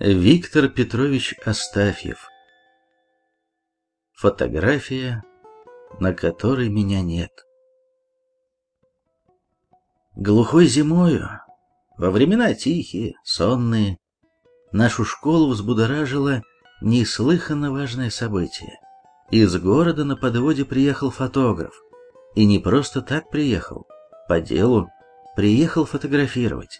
Виктор Петрович Астафьев Фотография, на которой меня нет. Глухой зимою, во времена тихие, сонные, нашу школу взбудоражило неслыханно важное событие. Из города на подводе приехал фотограф. И не просто так приехал, по делу, приехал фотографировать.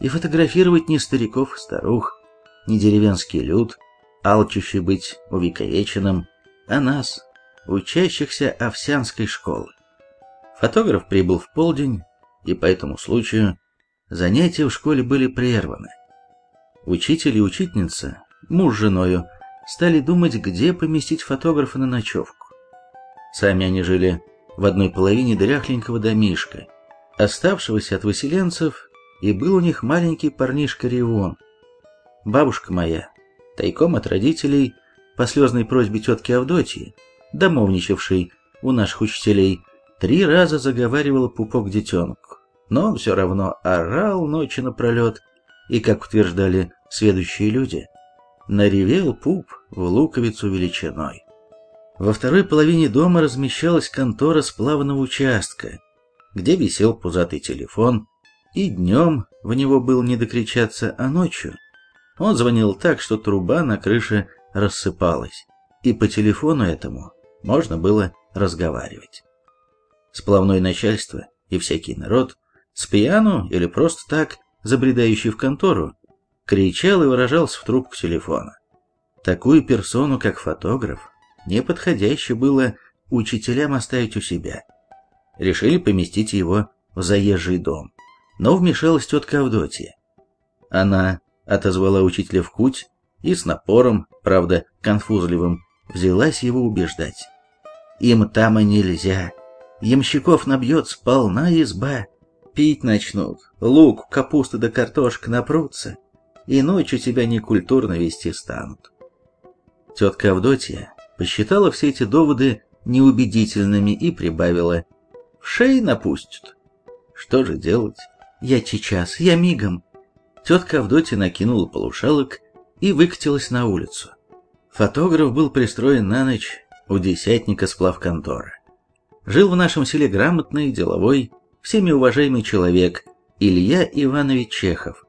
И фотографировать не стариков, старух, не деревенский люд, алчущий быть увековеченным, а нас, учащихся Овсянской школы. Фотограф прибыл в полдень, и по этому случаю занятия в школе были прерваны. Учитель и учительница, муж с женою, стали думать, где поместить фотографа на ночевку. Сами они жили в одной половине дряхленького домишка, оставшегося от выселенцев, и был у них маленький парнишка Ревон – Бабушка моя, тайком от родителей, по слезной просьбе тетки Авдотьи, домовничавшей у наших учителей, три раза заговаривала пупок детенку. Но он все равно орал ночи напролет, и, как утверждали следующие люди, наревел пуп в луковицу величиной. Во второй половине дома размещалась контора сплавного участка, где висел пузатый телефон, и днем в него было не докричаться, а ночью он звонил так, что труба на крыше рассыпалась, и по телефону этому можно было разговаривать. Сплавное начальство и всякий народ, с пьяну или просто так, забредающий в контору, кричал и выражался в трубку телефона. Такую персону, как фотограф, не подходяще было учителям оставить у себя. Решили поместить его в заезжий дом. Но вмешалась тетка Авдотья. Она отозвала учителя в куть и с напором, правда, конфузливым, взялась его убеждать. Им там и нельзя. Ямщиков набьет сполна изба. Пить начнут, лук, капуста да картошка напрутся, и ночью тебя некультурно вести станут. Тетка Авдотья посчитала все эти доводы неубедительными и прибавила. В шеи напустят. Что же делать? Я сейчас, я мигом. Тетка Авдотья накинула полушалок и выкатилась на улицу. Фотограф был пристроен на ночь у десятника сплавконтора. Жил в нашем селе грамотный, деловой, всеми уважаемый человек Илья Иванович Чехов.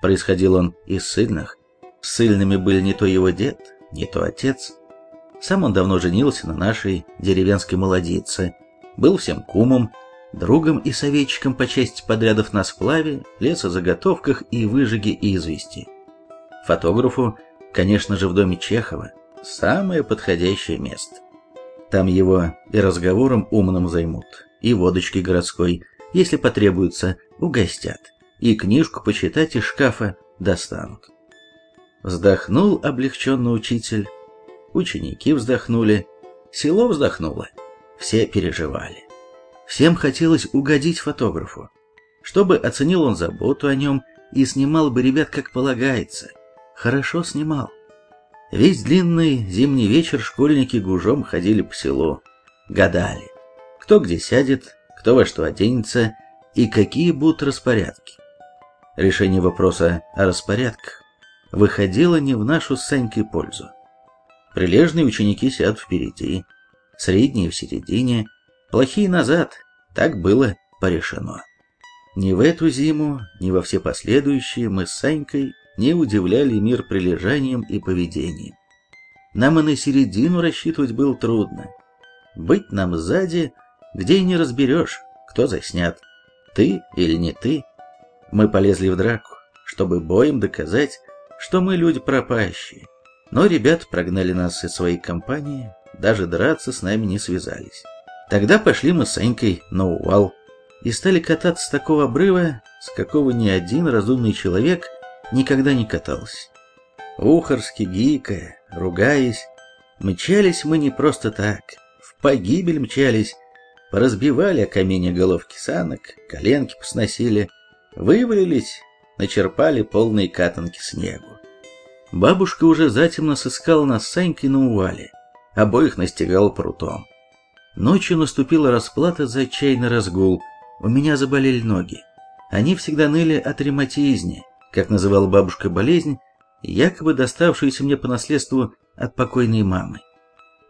Происходил он из сыльных. Сыльными были не то его дед, не то отец. Сам он давно женился на нашей деревенской молодице, был всем кумом, другом и советчиком по части подрядов на сплаве, лесозаготовках и выжиге извести. Фотографу, конечно же, в доме Чехова самое подходящее место. Там его и разговором умным займут, и водочкой городской, если потребуется, угостят, и книжку почитать из шкафа достанут. Вздохнул облегченно учитель, ученики вздохнули, село вздохнуло, все переживали. Всем хотелось угодить фотографу, чтобы оценил он заботу о нем и снимал бы ребят как полагается. Хорошо снимал. Весь длинный зимний вечер школьники гужом ходили по селу, гадали, кто где сядет, кто во что оденется и какие будут распорядки. Решение вопроса о распорядках выходило не в нашу с Санькой пользу. Прилежные ученики сядут впереди, средние в середине, Плохие назад. Так было порешено. Ни в эту зиму, ни во все последующие мы с Санькой не удивляли мир прилежанием и поведением. Нам и на середину рассчитывать было трудно. Быть нам сзади, где и не разберешь, кто заснят, ты или не ты. Мы полезли в драку, чтобы боем доказать, что мы люди пропащие. Но ребята прогнали нас из своей компании, даже драться с нами не связались. Тогда пошли мы с Санькой на увал и стали кататься с такого обрыва, с какого ни один разумный человек никогда не катался. Ухарски, гикая, ругаясь, мчались мы не просто так, в погибель мчались, поразбивали о камень головки санок, коленки посносили, вывалились, начерпали полные катанки снегу. Бабушка уже затемно сыскала нас с Санькой на увале, обоих настигал прутом. Ночью наступила расплата за чайный разгул. У меня заболели ноги. Они всегда ныли от ревматизни, как называла бабушка болезнь, якобы доставшуюся мне по наследству от покойной мамы.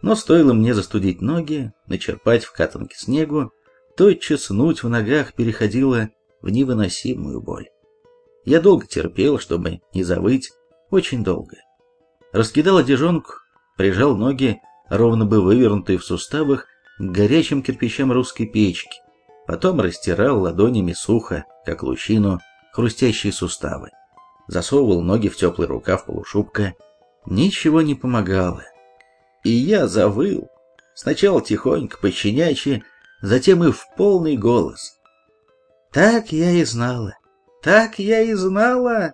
Но стоило мне застудить ноги, начерпать в катанке снегу, тотчас нуть в ногах переходила в невыносимую боль. Я долго терпел, чтобы не завыть, очень долго. Раскидал одежонку, прижал ноги, ровно бы вывернутые в суставах, к горячим кирпичам русской печки. Потом растирал ладонями сухо, как лучину, хрустящие суставы. Засовывал ноги в теплый рукав полушубка. Ничего не помогало. И я завыл. Сначала тихонько, пощенячьи, затем и в полный голос. Так я и знала. Так я и знала.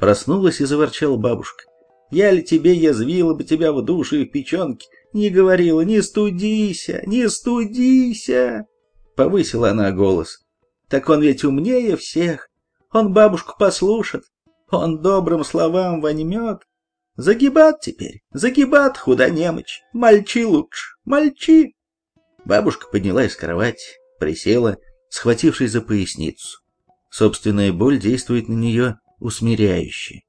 Проснулась и заворчала бабушка. Я ли тебе язвила бы тебя в душе и в печенке, не говорила, не студися, не студися. Повысила она голос. Так он ведь умнее всех. Он бабушку послушает. Он добрым словам воньмет. Загибат теперь, загибат, худа немочь. Мальчи лучше, мальчи. Бабушка поднялась с кровати, присела, схватившись за поясницу. Собственная боль действует на нее усмиряюще.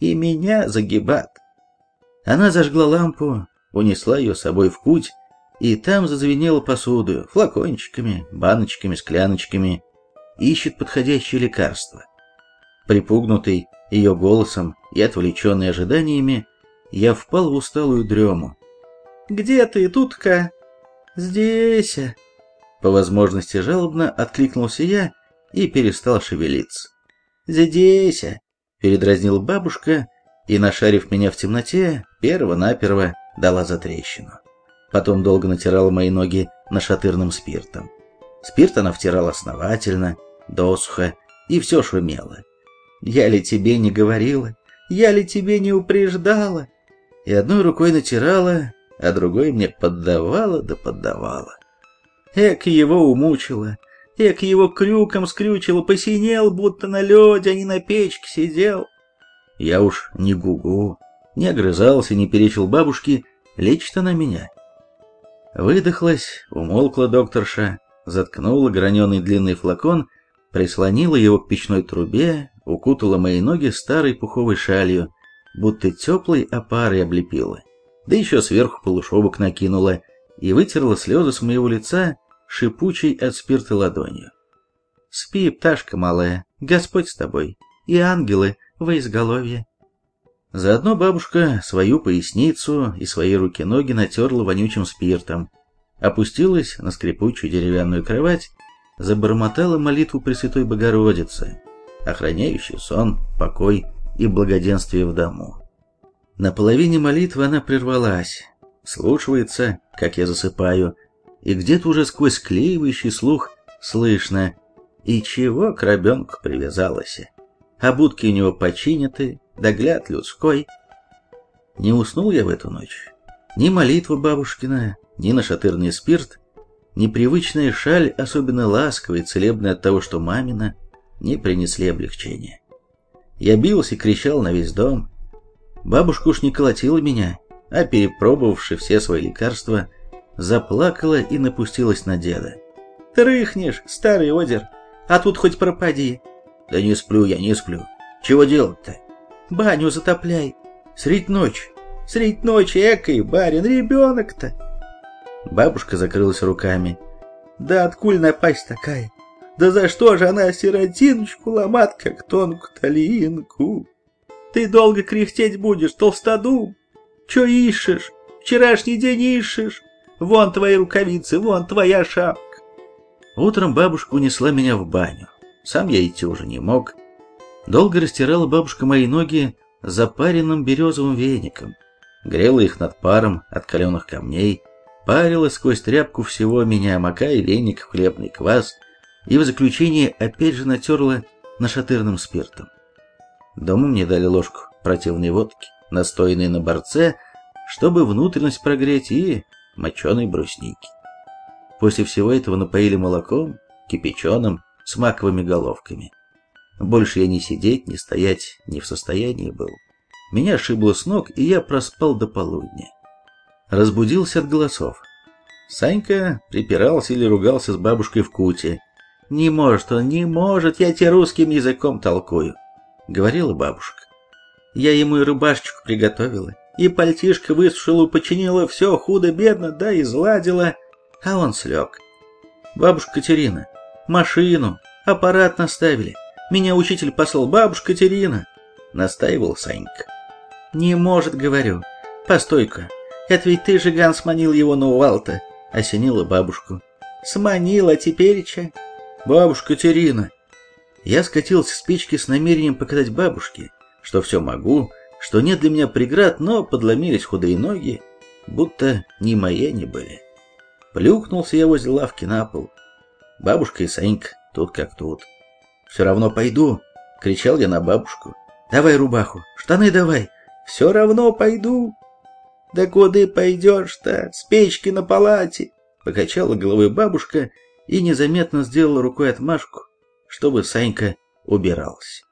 И меня загибат. Она зажгла лампу, унесла ее с собой в путь, и там зазвенела посуду, флакончиками, баночками, скляночками. Ищет подходящее лекарство. Припугнутый ее голосом и отвлеченный ожиданиями, я впал в усталую дрему. «Где ты, тутка?» «Здесь». По возможности жалобно откликнулся я и перестал шевелиться. «Здесь», — передразнила бабушка, и, нашарив меня в темноте, перво-наперво дала затрещину. Потом долго натирала мои ноги нашатырным спиртом. Спирт она втирала основательно, досуха, и все шумело. «Я ли тебе не говорила? Я ли тебе не упреждала?» И одной рукой натирала, а другой мне поддавала да поддавала. Эк его умучила, эк его крюком скрючила, посинел, будто на лёде, а не на печке сидел. Я уж не гугу, не огрызался, не перечил бабушке, лечит она меня. Выдохлась, умолкла докторша, заткнула граненый длинный флакон, прислонила его к печной трубе, укутала мои ноги старой пуховой шалью, будто теплой опарой облепила, да еще сверху полушубок накинула и вытерла слезы с моего лица шипучей от спирта ладонью. «Спи, пташка малая, Господь с тобой, и ангелы во изголовье». Заодно бабушка свою поясницу и свои руки-ноги натерла вонючим спиртом, опустилась на скрипучую деревянную кровать, забормотала молитву Пресвятой Богородицы, охраняющую сон, покой и благоденствие в дому. На половине молитвы она прервалась, слушается, как я засыпаю, и где-то уже сквозь склеивающий слух слышно, и чего к ребенку привязалась. А будки у него починяты, догляд людской. Не уснул я в эту ночь. Ни молитва бабушкина, ни нашатырный спирт, ни привычная шаль, особенно ласковая и целебная от того, что мамина, не принесли облегчения. Я бился и кричал на весь дом. Бабушка уж не колотила меня, а перепробовавши все свои лекарства, заплакала и напустилась на деда. «Ты рыхнешь, старый одер, а тут хоть пропади». «Да не сплю я, не сплю. Чего делать-то?» Баню затопляй. Средь ночи. Средь ночи, экой, барин, ребенок-то. Бабушка закрылась руками. Да откуль напасть такая? Да за что же она сиротиночку ломат, как тонкую талинку? Ты долго кряхтеть будешь, толстодум? Че ищешь? Вчерашний день ищешь? Вон твои рукавицы, вон твоя шапка. Утром бабушка унесла меня в баню. Сам я идти уже не мог. Долго растирала бабушка мои ноги запаренным березовым веником, грела их над паром от каленых камней, парила сквозь тряпку всего меня, макая веник в хлебный квас, и в заключение опять же натерла нашатырным спиртом. Дома мне дали ложку противной водки, настоянной на борце, чтобы внутренность прогреть и моченой брусники. После всего этого напоили молоком, кипяченым, с маковыми головками. Больше я ни сидеть, ни стоять не в состоянии был. Меня шибло с ног, и я проспал до полудня. Разбудился от голосов. Санька припирался или ругался с бабушкой в куте. «Не может он, не может, я тебе русским языком толкую», — говорила бабушка. Я ему и рубашечку приготовила, и пальтишко высушила, починила все худо-бедно, да и изладила, а он слег. Бабушка Катерина, машину, аппарат наставили. Меня учитель послал, бабушка Катерина, настаивал Санька. Не может, говорю. Постой-ка, это ведь ты же, Ган, сманил его на увал-то, осенила бабушку. Сманила, теперь че? Бабушка Катерина. Я скатился с печки с намерением показать бабушке, что все могу, что нет для меня преград, но подломились худые ноги, будто ни мои не были. Плюхнулся я возле лавки на пол. Бабушка и Санька тут как тут. «Все равно пойду!» — кричал я на бабушку. «Давай рубаху, штаны давай! Все равно пойду!» «Да куда пойдешь-то? С печки на палате!» Покачала головой бабушка и незаметно сделала рукой отмашку, чтобы Санька убирался.